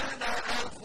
أنا أغفر